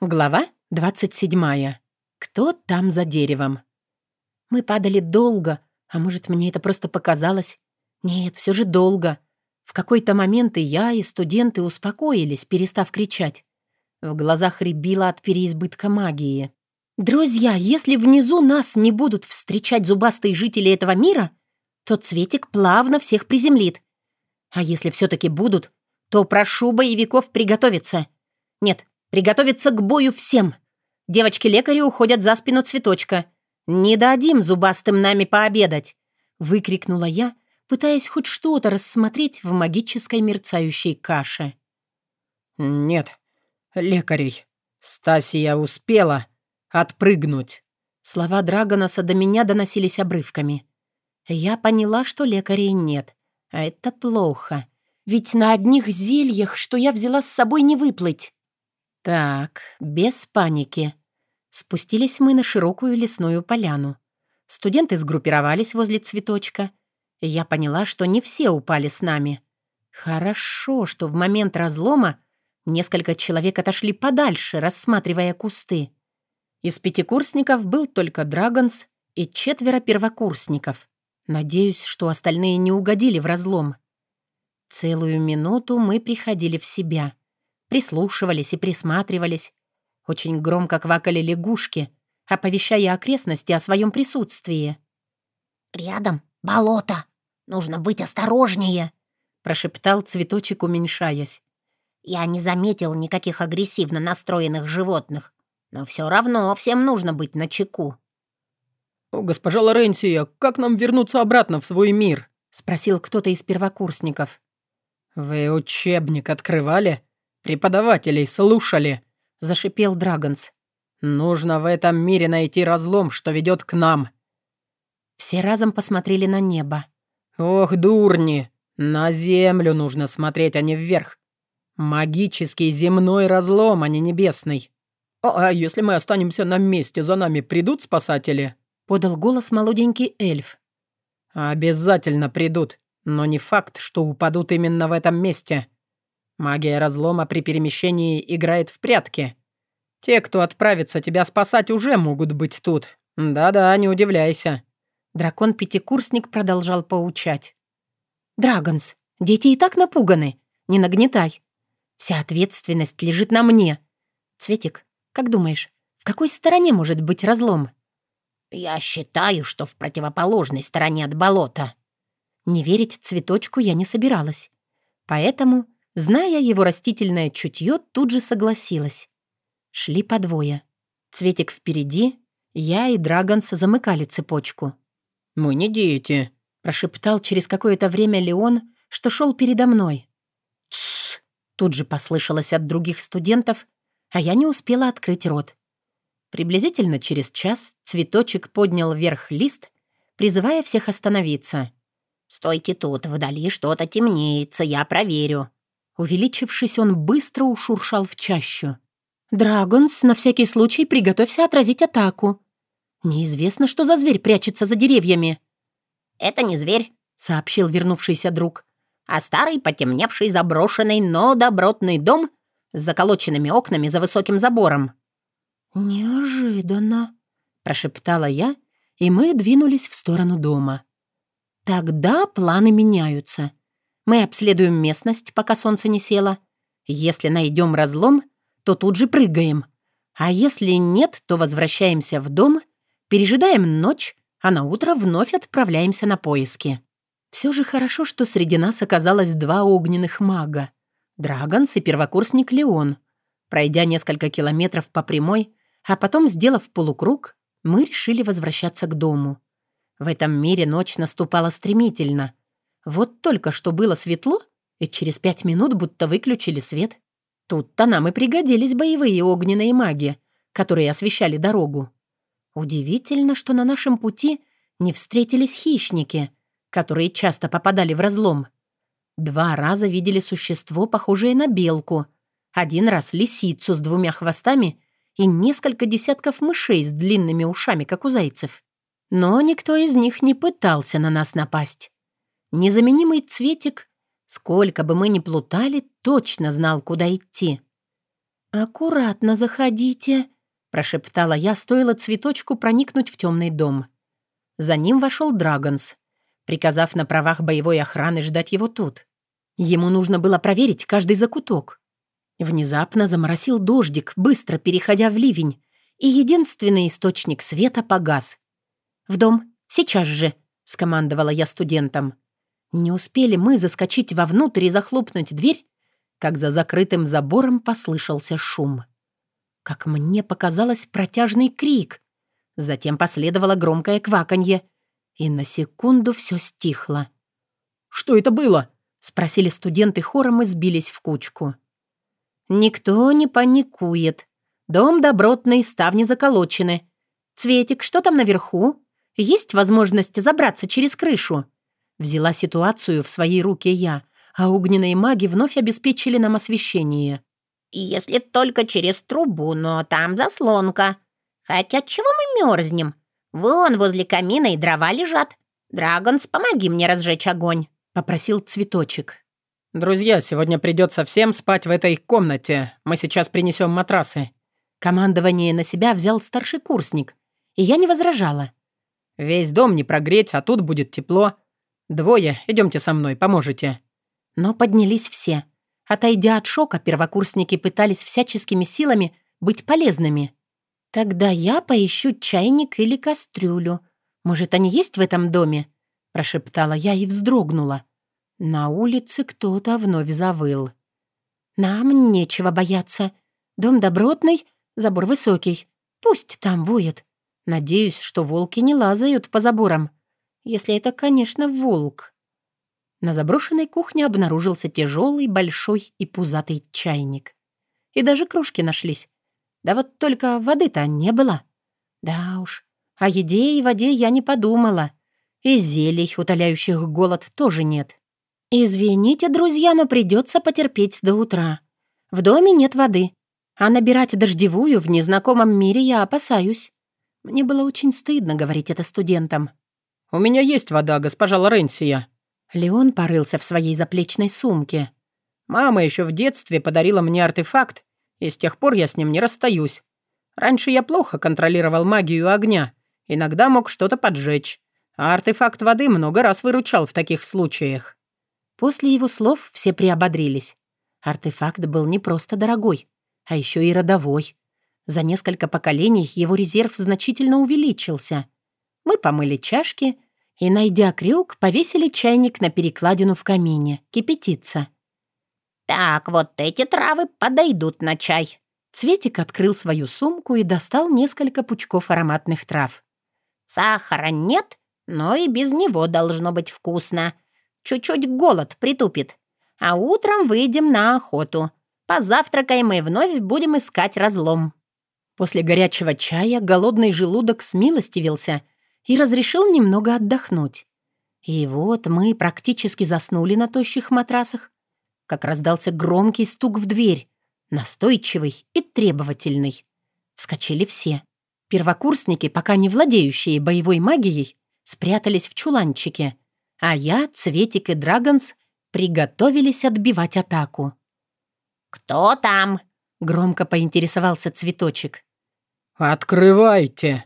Глава 27. Кто там за деревом? Мы падали долго, а может, мне это просто показалось? Нет, все же долго. В какой-то момент и я, и студенты успокоились, перестав кричать. В глазах рябило от переизбытка магии. «Друзья, если внизу нас не будут встречать зубастые жители этого мира, то Цветик плавно всех приземлит. А если все-таки будут, то прошу боевиков приготовиться. Нет, приготовиться к бою всем. Девочки-лекари уходят за спину цветочка. Не дадим зубастым нами пообедать!» — выкрикнула я, пытаясь хоть что-то рассмотреть в магической мерцающей каше. «Нет, лекарей. Стасия успела отпрыгнуть». Слова Драгонаса до меня доносились обрывками. Я поняла, что лекарей нет. А это плохо. Ведь на одних зельях, что я взяла с собой, не выплыть. Так, без паники. Спустились мы на широкую лесную поляну. Студенты сгруппировались возле цветочка. Я поняла, что не все упали с нами. Хорошо, что в момент разлома несколько человек отошли подальше, рассматривая кусты. Из пятикурсников был только Драгонс и четверо первокурсников. Надеюсь, что остальные не угодили в разлом. Целую минуту мы приходили в себя. Прислушивались и присматривались. Очень громко квакали лягушки, оповещая окрестности о своем присутствии. «Рядом болото. Нужно быть осторожнее», — прошептал цветочек, уменьшаясь. «Я не заметил никаких агрессивно настроенных животных, но все равно всем нужно быть начеку». «Госпожа Лоренсия, как нам вернуться обратно в свой мир?» — спросил кто-то из первокурсников. «Вы учебник открывали? Преподавателей слушали?» — зашипел Драгонс. «Нужно в этом мире найти разлом, что ведет к нам». Все разом посмотрели на небо. «Ох, дурни! На землю нужно смотреть, а не вверх. Магический земной разлом, а не небесный. А, а если мы останемся на месте, за нами придут спасатели?» — подал голос молоденький эльф. «Обязательно придут, но не факт, что упадут именно в этом месте. Магия разлома при перемещении играет в прятки. Те, кто отправится тебя спасать, уже могут быть тут. Да-да, не удивляйся». Дракон-пятикурсник продолжал поучать. «Драгонс, дети и так напуганы. Не нагнетай. Вся ответственность лежит на мне. Цветик, как думаешь, в какой стороне может быть разлом?» «Я считаю, что в противоположной стороне от болота». Не верить цветочку я не собиралась. Поэтому, зная его растительное чутье, тут же согласилась. Шли по двое. Цветик впереди, я и Драгонс замыкали цепочку. «Мы не дети», — прошептал через какое-то время Леон, что шел передо мной. «Тссс!» — тут же послышалось от других студентов, а я не успела открыть рот. Приблизительно через час цветочек поднял вверх лист, призывая всех остановиться. «Стойте тут, вдали что-то темнеется, я проверю». Увеличившись, он быстро ушуршал в чащу. «Драгонс, на всякий случай приготовься отразить атаку. Неизвестно, что за зверь прячется за деревьями». «Это не зверь», — сообщил вернувшийся друг, «а старый, потемневший, заброшенный, но добротный дом с заколоченными окнами за высоким забором». «Неожиданно», — прошептала я, и мы двинулись в сторону дома. «Тогда планы меняются. Мы обследуем местность, пока солнце не село. Если найдем разлом, то тут же прыгаем. А если нет, то возвращаемся в дом, пережидаем ночь, а на утро вновь отправляемся на поиски. Все же хорошо, что среди нас оказалось два огненных мага. Драгонс и первокурсник Леон. Пройдя несколько километров по прямой, а потом, сделав полукруг, мы решили возвращаться к дому. В этом мире ночь наступала стремительно. Вот только что было светло, и через пять минут будто выключили свет. Тут-то нам и пригодились боевые огненные маги, которые освещали дорогу. Удивительно, что на нашем пути не встретились хищники, которые часто попадали в разлом. Два раза видели существо, похожее на белку. Один раз лисицу с двумя хвостами и несколько десятков мышей с длинными ушами, как у зайцев. Но никто из них не пытался на нас напасть. Незаменимый цветик, сколько бы мы ни плутали, точно знал, куда идти. «Аккуратно заходите», — прошептала я, стоило цветочку проникнуть в темный дом. За ним вошел Драгонс, приказав на правах боевой охраны ждать его тут. Ему нужно было проверить каждый закуток. Внезапно заморосил дождик, быстро переходя в ливень, и единственный источник света погас. «В дом, сейчас же!» — скомандовала я студентам. Не успели мы заскочить вовнутрь и захлопнуть дверь, как за закрытым забором послышался шум. Как мне показалось, протяжный крик. Затем последовало громкое кваканье, и на секунду все стихло. «Что это было?» — спросили студенты хором и сбились в кучку. «Никто не паникует. Дом добротный, ставни заколочены. Цветик, что там наверху? Есть возможность забраться через крышу?» Взяла ситуацию в свои руки я, а огненные маги вновь обеспечили нам освещение. «Если только через трубу, но там заслонка. Хотя чего мы мерзнем? Вон возле камина и дрова лежат. Драгонс, помоги мне разжечь огонь», — попросил цветочек. «Друзья, сегодня придется всем спать в этой комнате. Мы сейчас принесем матрасы». Командование на себя взял старший курсник, и я не возражала. «Весь дом не прогреть, а тут будет тепло. Двое, идемте со мной, поможете». Но поднялись все. Отойдя от шока, первокурсники пытались всяческими силами быть полезными. «Тогда я поищу чайник или кастрюлю. Может, они есть в этом доме?» прошептала я и вздрогнула. На улице кто-то вновь завыл. «Нам нечего бояться. Дом добротный, забор высокий. Пусть там воет. Надеюсь, что волки не лазают по заборам. Если это, конечно, волк». На заброшенной кухне обнаружился тяжелый, большой и пузатый чайник. И даже кружки нашлись. Да вот только воды-то не было. Да уж, о еде и воде я не подумала. И зелий, утоляющих голод, тоже нет. «Извините, друзья, но придется потерпеть до утра. В доме нет воды, а набирать дождевую в незнакомом мире я опасаюсь». Мне было очень стыдно говорить это студентам. «У меня есть вода, госпожа Лоренсия». Леон порылся в своей заплечной сумке. «Мама еще в детстве подарила мне артефакт, и с тех пор я с ним не расстаюсь. Раньше я плохо контролировал магию огня, иногда мог что-то поджечь, а артефакт воды много раз выручал в таких случаях». После его слов все приободрились. Артефакт был не просто дорогой, а еще и родовой. За несколько поколений его резерв значительно увеличился. Мы помыли чашки и, найдя крюк, повесили чайник на перекладину в камине, кипятиться. «Так, вот эти травы подойдут на чай». Цветик открыл свою сумку и достал несколько пучков ароматных трав. «Сахара нет, но и без него должно быть вкусно. Чуть-чуть голод притупит. А утром выйдем на охоту. Позавтракаем и вновь будем искать разлом». После горячего чая голодный желудок смилостивился и разрешил немного отдохнуть. И вот мы практически заснули на тощих матрасах, как раздался громкий стук в дверь, настойчивый и требовательный. Вскочили все. Первокурсники, пока не владеющие боевой магией, спрятались в чуланчике — а я, Цветик и Драгонс приготовились отбивать атаку. «Кто там?» — громко поинтересовался Цветочек. «Открывайте!»